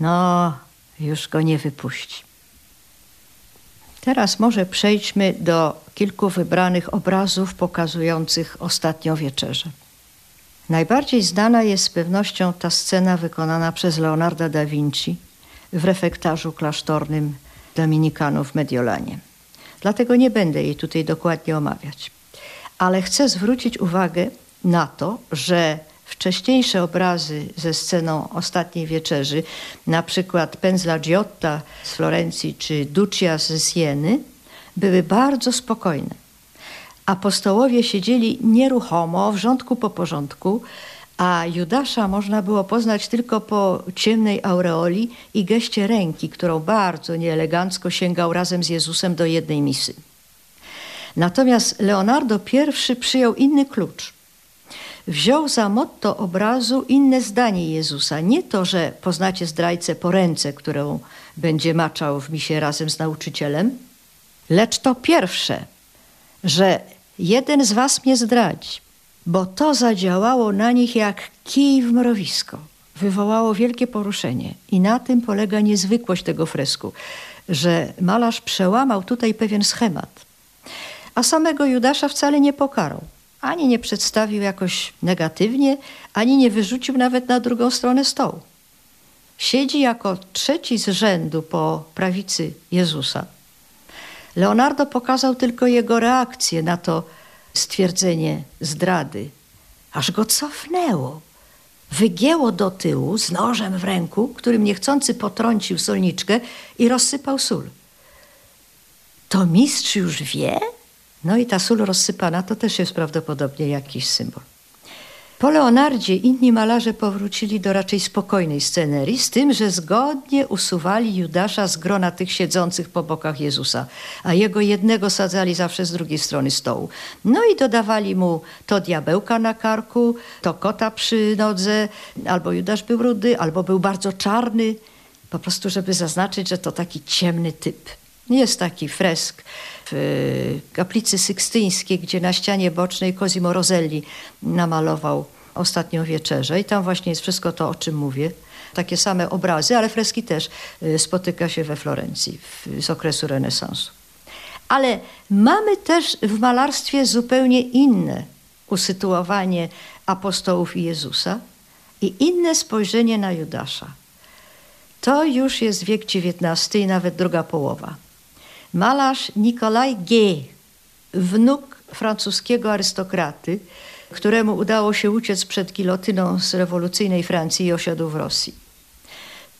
No, już go nie wypuści. Teraz może przejdźmy do kilku wybranych obrazów pokazujących ostatnią wieczerzę. Najbardziej znana jest z pewnością ta scena wykonana przez Leonarda da Vinci w refektarzu klasztornym Dominikanów w Mediolanie. Dlatego nie będę jej tutaj dokładnie omawiać. Ale chcę zwrócić uwagę na to, że wcześniejsze obrazy ze sceną Ostatniej Wieczerzy, na przykład Pędzla Giotta z Florencji czy Duccia z Sieny, były bardzo spokojne. Apostołowie siedzieli nieruchomo, w rządku po porządku, a Judasza można było poznać tylko po ciemnej aureoli i geście ręki, którą bardzo nieelegancko sięgał razem z Jezusem do jednej misy. Natomiast Leonardo I przyjął inny klucz. Wziął za motto obrazu inne zdanie Jezusa. Nie to, że poznacie zdrajcę po ręce, którą będzie maczał w misie razem z nauczycielem, lecz to pierwsze, że jeden z was mnie zdradzi, bo to zadziałało na nich jak kij w mrowisko. Wywołało wielkie poruszenie i na tym polega niezwykłość tego fresku, że malarz przełamał tutaj pewien schemat. A samego Judasza wcale nie pokarał. Ani nie przedstawił jakoś negatywnie, ani nie wyrzucił nawet na drugą stronę stołu. Siedzi jako trzeci z rzędu po prawicy Jezusa. Leonardo pokazał tylko jego reakcję na to stwierdzenie zdrady. Aż go cofnęło. Wygięło do tyłu z nożem w ręku, którym niechcący potrącił solniczkę i rozsypał sól. To mistrz już wie? No i ta sól rozsypana to też jest prawdopodobnie jakiś symbol. Po Leonardzie inni malarze powrócili do raczej spokojnej scenerii, z tym, że zgodnie usuwali Judasza z grona tych siedzących po bokach Jezusa, a jego jednego sadzali zawsze z drugiej strony stołu. No i dodawali mu to diabełka na karku, to kota przy nodze, albo Judasz był rudy, albo był bardzo czarny, po prostu żeby zaznaczyć, że to taki ciemny typ. Jest taki fresk w kaplicy sykstyńskiej, gdzie na ścianie bocznej Cosimo Roselli namalował ostatnią wieczerzę i tam właśnie jest wszystko to, o czym mówię. Takie same obrazy, ale freski też y, spotyka się we Florencji z okresu renesansu. Ale mamy też w malarstwie zupełnie inne usytuowanie apostołów i Jezusa i inne spojrzenie na Judasza. To już jest wiek XIX i nawet druga połowa. Malarz Nikolaj G., wnuk francuskiego arystokraty, któremu udało się uciec przed gilotyną z rewolucyjnej Francji i osiadł w Rosji.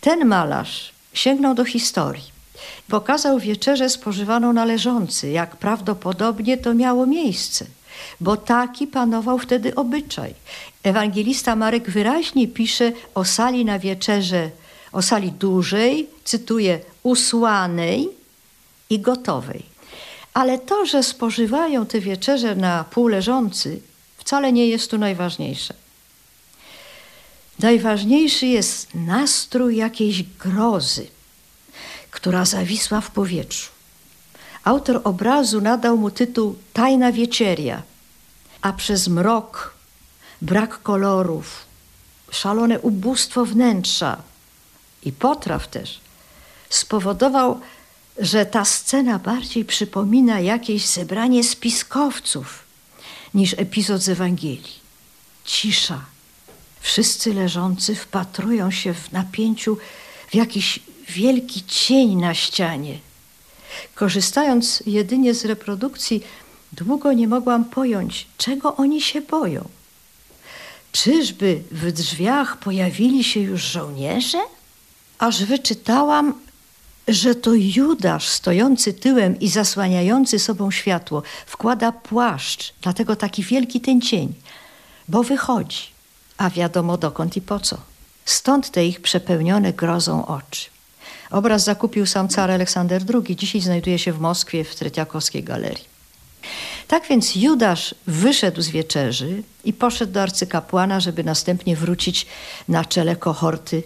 Ten malarz sięgnął do historii. Pokazał wieczerzę spożywaną należący, jak prawdopodobnie to miało miejsce, bo taki panował wtedy obyczaj. Ewangelista Marek wyraźnie pisze o sali na wieczerze, o sali dużej, cytuję, usłanej, i gotowej. Ale to, że spożywają te wieczerze na pół leżący, wcale nie jest tu najważniejsze. Najważniejszy jest nastrój jakiejś grozy, która zawisła w powietrzu. Autor obrazu nadał mu tytuł Tajna Wieczeria, a przez mrok, brak kolorów, szalone ubóstwo wnętrza i potraw też spowodował że ta scena bardziej przypomina jakieś zebranie spiskowców niż epizod z Ewangelii. Cisza. Wszyscy leżący wpatrują się w napięciu w jakiś wielki cień na ścianie. Korzystając jedynie z reprodukcji, długo nie mogłam pojąć, czego oni się boją. Czyżby w drzwiach pojawili się już żołnierze? Aż wyczytałam, że to Judasz stojący tyłem i zasłaniający sobą światło wkłada płaszcz, dlatego taki wielki ten cień, bo wychodzi, a wiadomo dokąd i po co. Stąd te ich przepełnione grozą oczy. Obraz zakupił sam car Aleksander II. Dzisiaj znajduje się w Moskwie w Tretiakowskiej galerii. Tak więc Judasz wyszedł z wieczerzy i poszedł do arcykapłana, żeby następnie wrócić na czele kohorty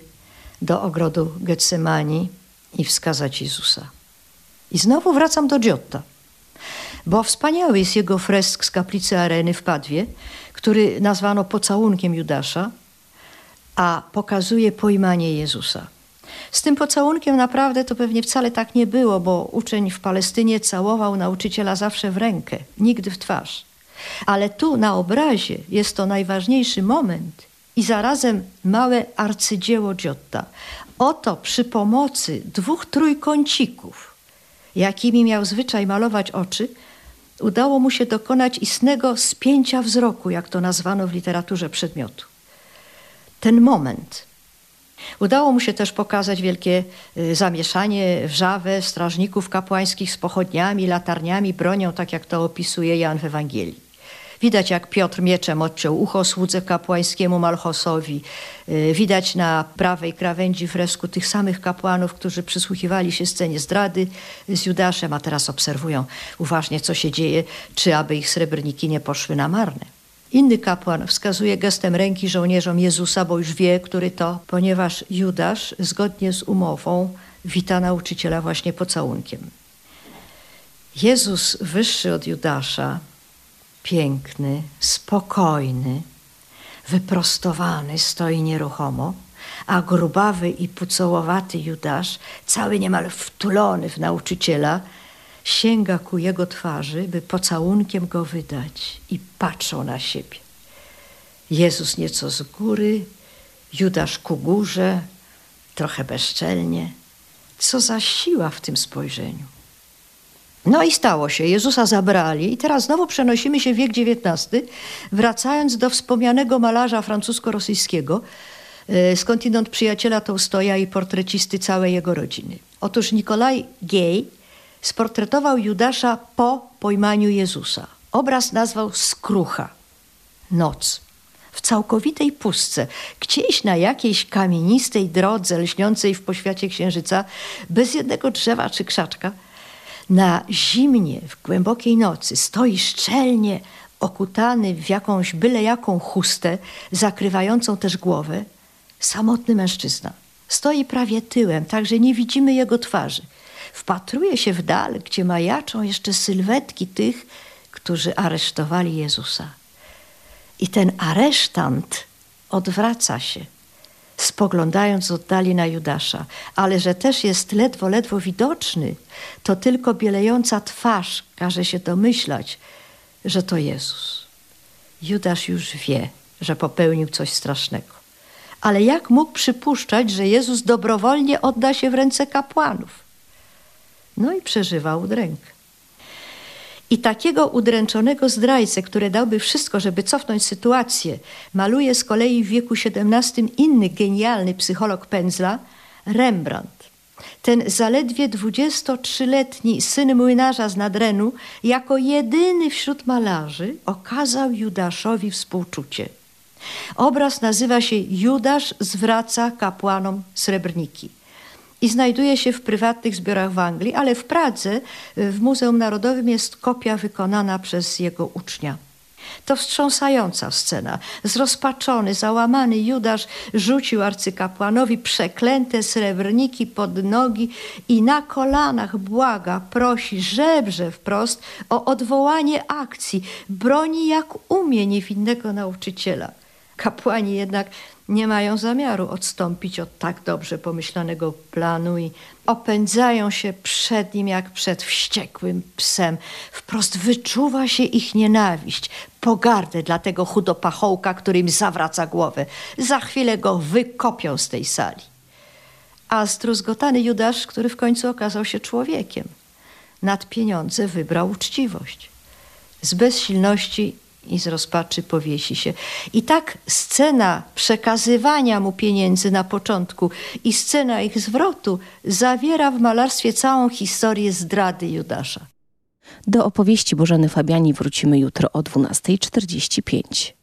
do ogrodu Getsemani i wskazać Jezusa. I znowu wracam do Giotta, bo wspaniały jest jego fresk z kaplicy Areny w Padwie, który nazwano pocałunkiem Judasza, a pokazuje pojmanie Jezusa. Z tym pocałunkiem naprawdę to pewnie wcale tak nie było, bo uczeń w Palestynie całował nauczyciela zawsze w rękę, nigdy w twarz. Ale tu na obrazie jest to najważniejszy moment i zarazem małe arcydzieło Giotta. Oto przy pomocy dwóch trójkącików, jakimi miał zwyczaj malować oczy, udało mu się dokonać istnego spięcia wzroku, jak to nazwano w literaturze przedmiotu. Ten moment. Udało mu się też pokazać wielkie y, zamieszanie, wrzawę strażników kapłańskich z pochodniami, latarniami, bronią, tak jak to opisuje Jan w Ewangelii. Widać, jak Piotr mieczem odciął ucho słudze kapłańskiemu Malchosowi. Y, Widać na prawej krawędzi fresku tych samych kapłanów, którzy przysłuchiwali się scenie zdrady z Judaszem, a teraz obserwują uważnie, co się dzieje, czy aby ich srebrniki nie poszły na marne. Inny kapłan wskazuje gestem ręki żołnierzom Jezusa, bo już wie, który to, ponieważ Judasz zgodnie z umową wita nauczyciela właśnie pocałunkiem. Jezus wyższy od Judasza, piękny, spokojny, wyprostowany, stoi nieruchomo, a grubawy i pucołowaty Judasz, cały niemal wtulony w nauczyciela, sięga ku jego twarzy, by pocałunkiem go wydać i patrzą na siebie. Jezus nieco z góry, Judasz ku górze, trochę bezczelnie. Co za siła w tym spojrzeniu. No i stało się. Jezusa zabrali i teraz znowu przenosimy się w wiek XIX, wracając do wspomnianego malarza francusko-rosyjskiego, e, skądinąd przyjaciela Tołstoja i portrecisty całej jego rodziny. Otóż Nikolaj Gej sportretował Judasza po pojmaniu Jezusa. Obraz nazwał Skrucha, noc. W całkowitej pustce, gdzieś na jakiejś kamienistej drodze lśniącej w poświacie księżyca, bez jednego drzewa czy krzaczka, na zimnie, w głębokiej nocy stoi szczelnie okutany w jakąś byle jaką chustę, zakrywającą też głowę, samotny mężczyzna. Stoi prawie tyłem, tak że nie widzimy jego twarzy. Wpatruje się w dal, gdzie majaczą jeszcze sylwetki tych, którzy aresztowali Jezusa. I ten aresztant odwraca się, spoglądając z oddali na Judasza, ale że też jest ledwo, ledwo widoczny, to tylko bielejąca twarz każe się domyślać, że to Jezus. Judasz już wie, że popełnił coś strasznego. Ale jak mógł przypuszczać, że Jezus dobrowolnie odda się w ręce kapłanów? No i przeżywa udręk. I takiego udręczonego zdrajcę, który dałby wszystko, żeby cofnąć sytuację, maluje z kolei w wieku XVII inny genialny psycholog pędzla, Rembrandt. Ten zaledwie 23-letni syn młynarza z Nadrenu, jako jedyny wśród malarzy, okazał Judaszowi współczucie. Obraz nazywa się Judasz zwraca kapłanom srebrniki i znajduje się w prywatnych zbiorach w Anglii, ale w Pradze w Muzeum Narodowym jest kopia wykonana przez jego ucznia. To wstrząsająca scena. Zrozpaczony, załamany Judasz rzucił arcykapłanowi przeklęte srebrniki pod nogi i na kolanach błaga, prosi, żebrze wprost o odwołanie akcji, broni jak umie niewinnego nauczyciela. Kapłani jednak nie mają zamiaru odstąpić od tak dobrze pomyślanego planu i opędzają się przed nim jak przed wściekłym psem. Wprost wyczuwa się ich nienawiść, pogardę dla tego chudopachołka, który im zawraca głowę. Za chwilę go wykopią z tej sali. A zdruzgotany Judasz, który w końcu okazał się człowiekiem, nad pieniądze wybrał uczciwość. Z bezsilności i z rozpaczy powiesi się. I tak scena przekazywania mu pieniędzy na początku i scena ich zwrotu zawiera w malarstwie całą historię zdrady Judasza. Do opowieści Bożeny Fabiani wrócimy jutro o 12.45.